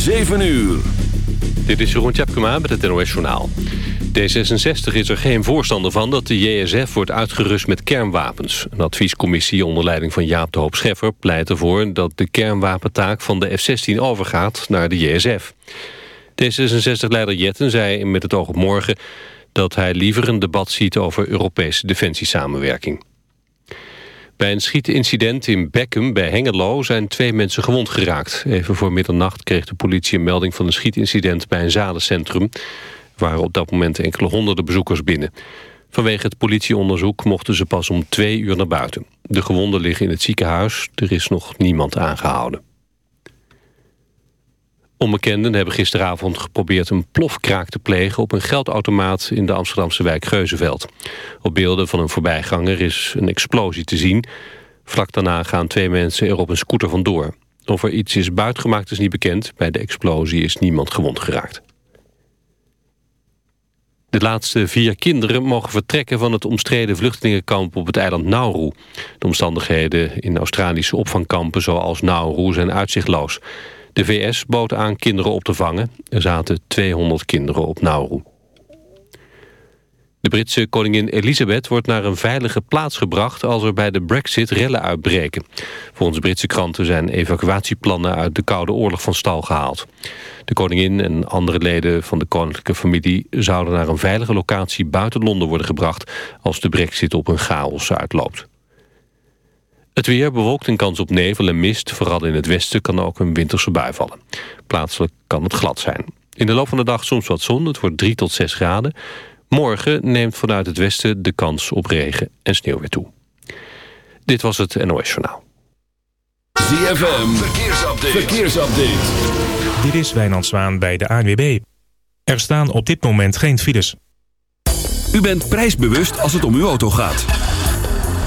7 uur. Dit is Jeroen Tjepkema met het NOS Journaal. D66 is er geen voorstander van dat de JSF wordt uitgerust met kernwapens. Een adviescommissie onder leiding van Jaap de Hoop Scheffer... pleit ervoor dat de kernwapentaak van de F-16 overgaat naar de JSF. D66-leider Jetten zei met het oog op morgen... dat hij liever een debat ziet over Europese defensiesamenwerking. Bij een schietincident in Beckum bij Hengelo zijn twee mensen gewond geraakt. Even voor middernacht kreeg de politie een melding van een schietincident bij een zalencentrum. Er waren op dat moment enkele honderden bezoekers binnen. Vanwege het politieonderzoek mochten ze pas om twee uur naar buiten. De gewonden liggen in het ziekenhuis. Er is nog niemand aangehouden. Onbekenden hebben gisteravond geprobeerd een plofkraak te plegen... op een geldautomaat in de Amsterdamse wijk Geuzenveld. Op beelden van een voorbijganger is een explosie te zien. Vlak daarna gaan twee mensen er op een scooter vandoor. Of er iets is buitgemaakt is niet bekend. Bij de explosie is niemand gewond geraakt. De laatste vier kinderen mogen vertrekken van het omstreden vluchtelingenkamp op het eiland Nauru. De omstandigheden in Australische opvangkampen zoals Nauru zijn uitzichtloos. De VS bood aan kinderen op te vangen. Er zaten 200 kinderen op Nauru. De Britse koningin Elizabeth wordt naar een veilige plaats gebracht... als er bij de brexit rellen uitbreken. Volgens Britse kranten zijn evacuatieplannen... uit de Koude Oorlog van stal gehaald. De koningin en andere leden van de koninklijke familie... zouden naar een veilige locatie buiten Londen worden gebracht... als de brexit op een chaos uitloopt. Het weer bewolkt een kans op nevel en mist. Vooral in het westen kan ook een winterse bui vallen. Plaatselijk kan het glad zijn. In de loop van de dag soms wat zon. Het wordt 3 tot 6 graden. Morgen neemt vanuit het westen de kans op regen en sneeuw weer toe. Dit was het NOS Journaal. ZFM, verkeersupdate. verkeersupdate. Dit is Wijnand Zwaan bij de ANWB. Er staan op dit moment geen files. U bent prijsbewust als het om uw auto gaat.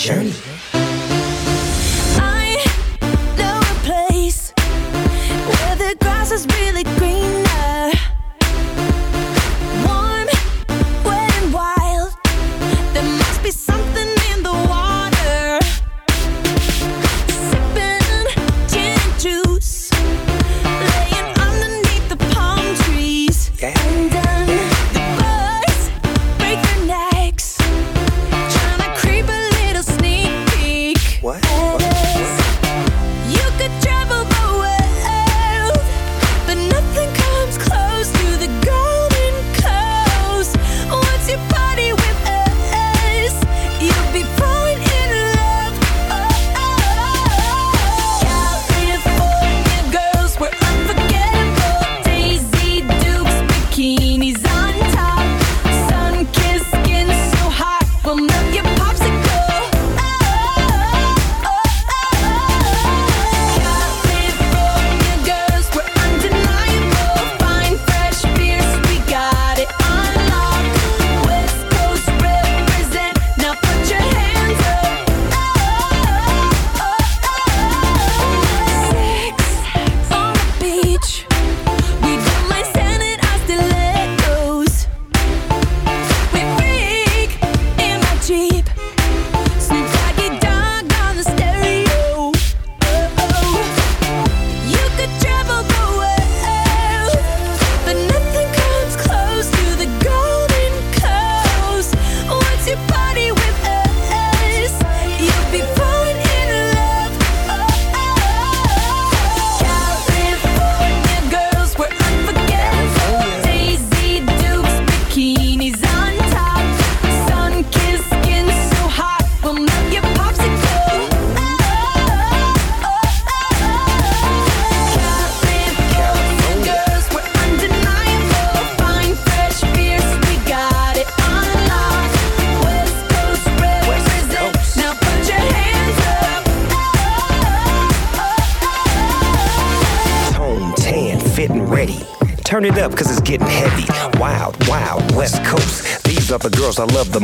Journey. I love the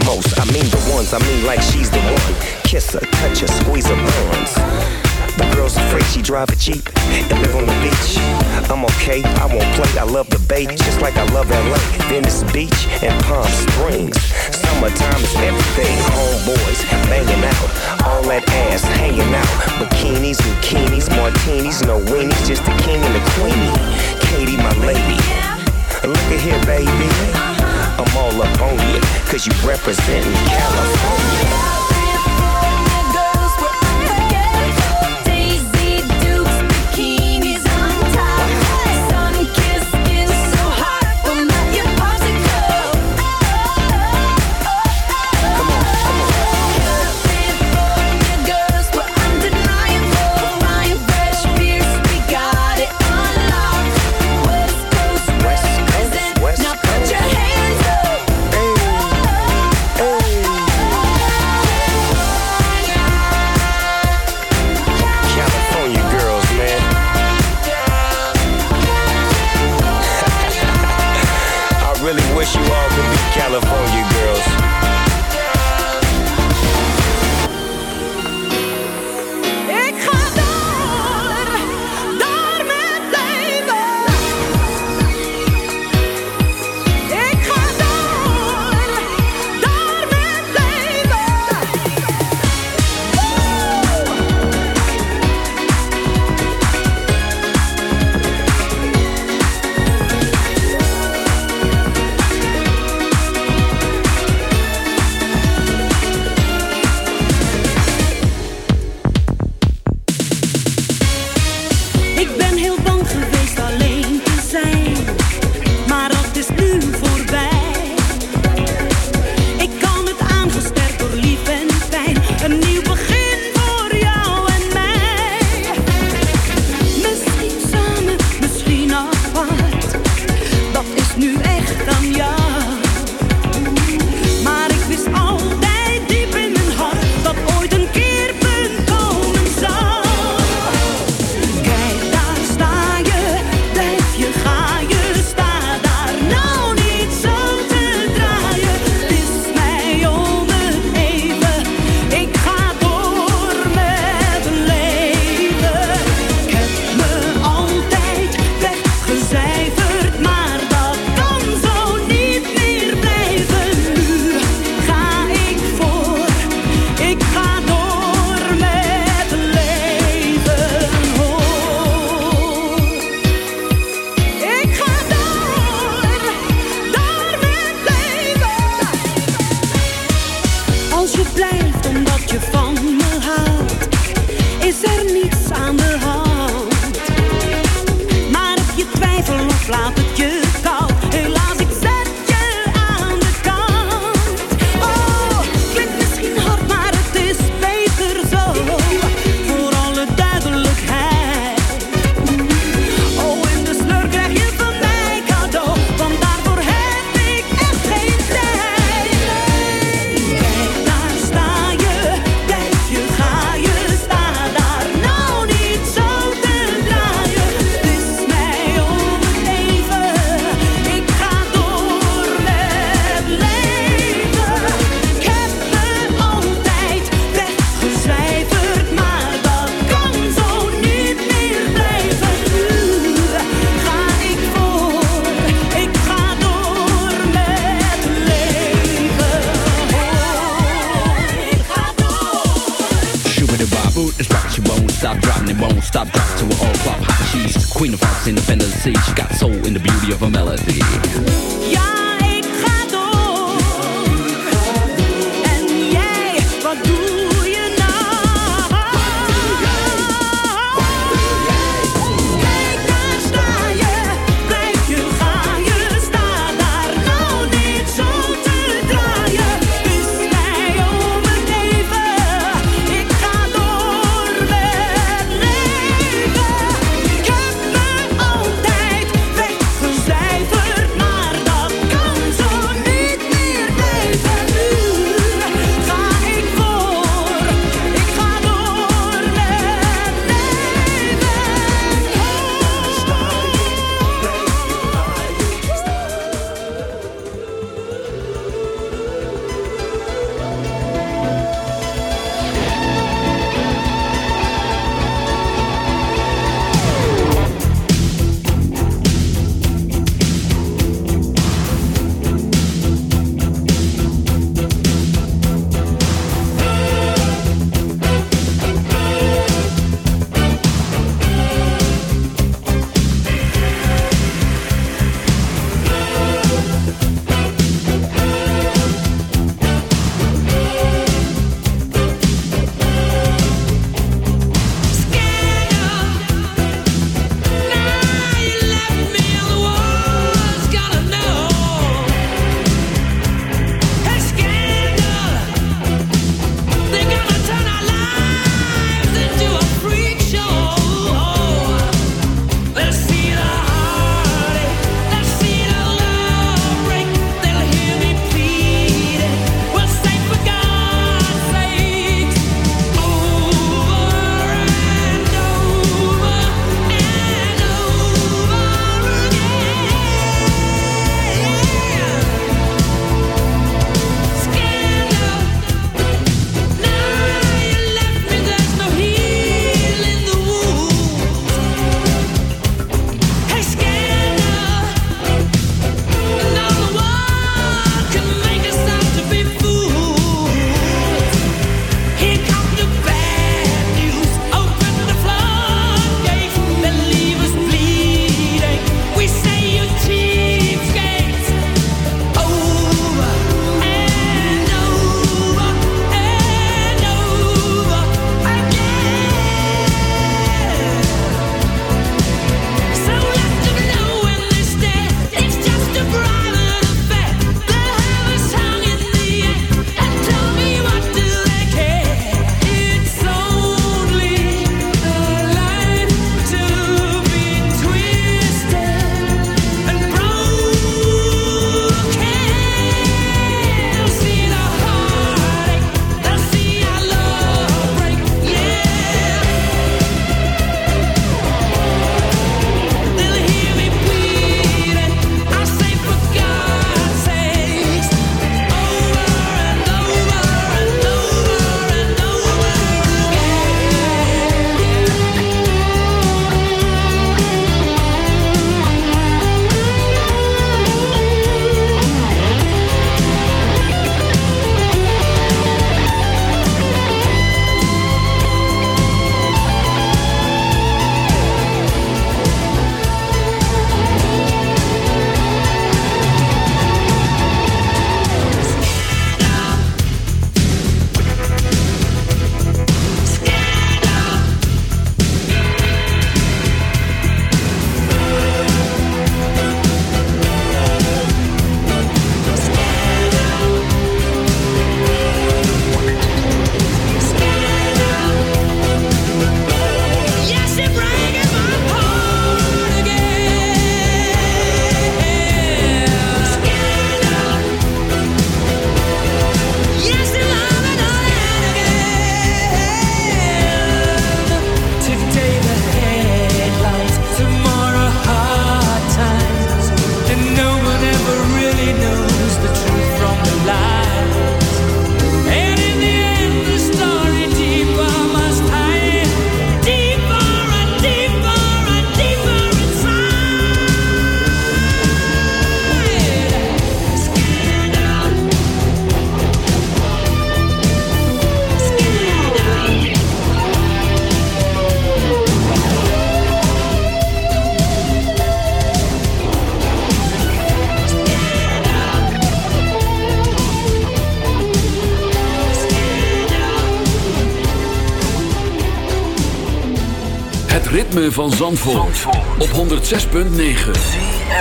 van Zandvoort, Zandvoort. op 106.9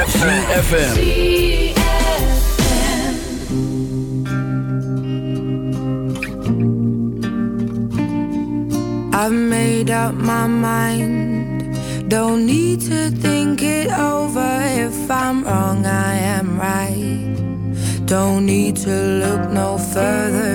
CFFM I've made up my mind. Don't need to think it over. If I'm wrong I am right. Don't need to look no further.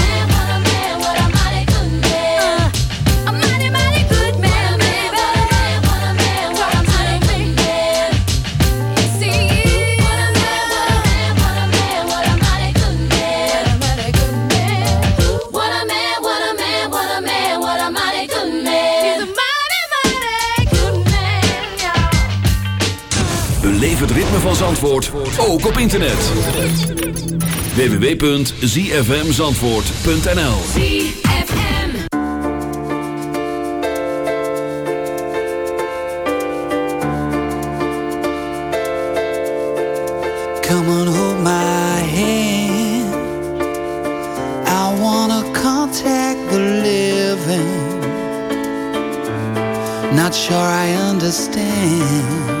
Het ritme van Zandvoort, ook op internet. www.zfmzandvoort.nl Come on, hold my hand. I wanna contact the living. Not sure I understand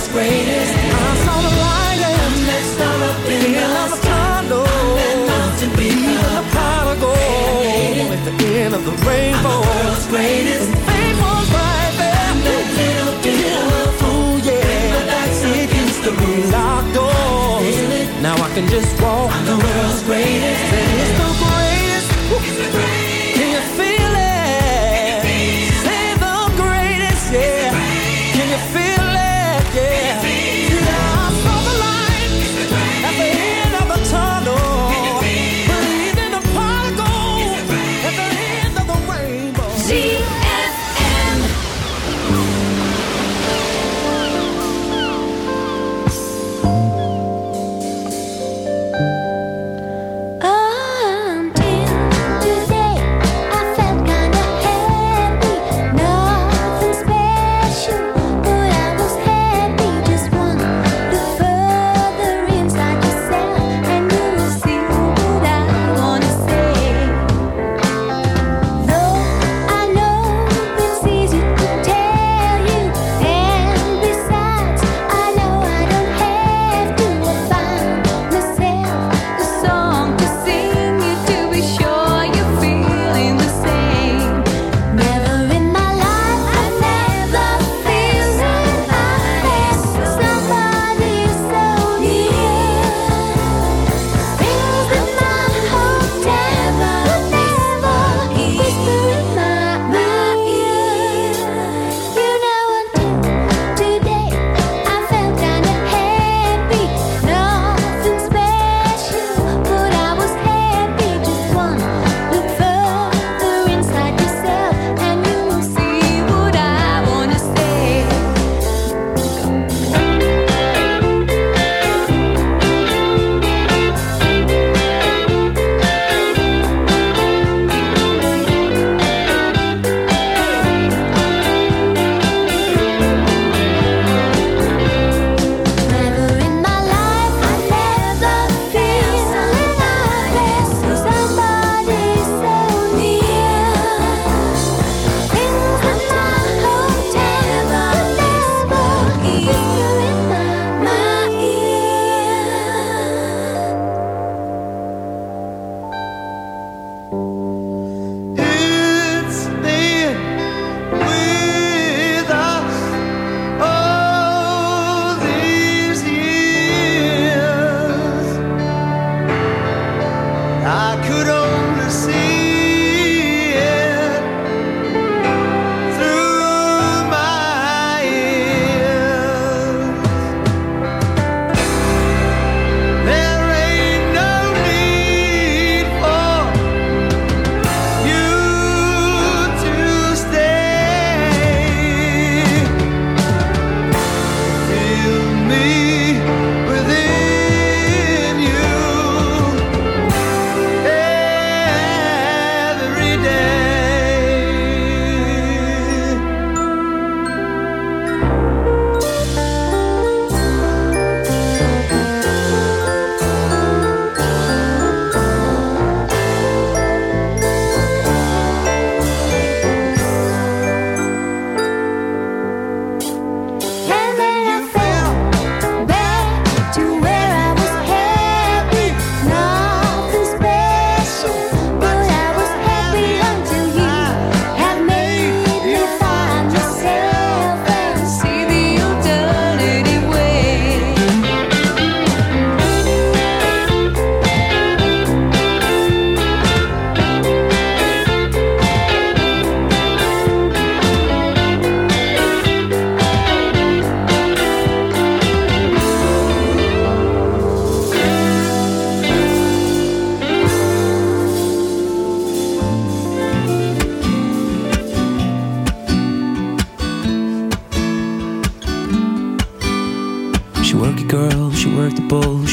what's greatest. I saw the light and I'm next star up in the sky. Of the rainbow, I'm the world's greatest. And fame was right there. I'm that little bit of fool, yeah. My back against the moon, locked door. Now I can just walk. I'm the world's greatest.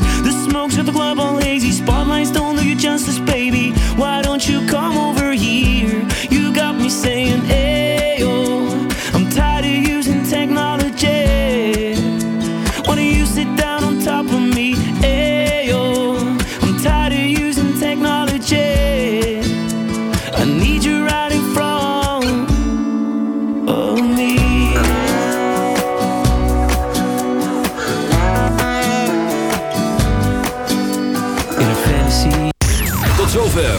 phase. The smoke's got the club all hazy. Spotlights don't do you justice, baby. Why don't you come over here? You got me saying, Ayo.